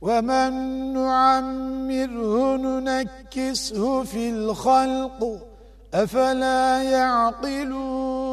ومن نعمره ننكسه في الخلق أفلا يعقلون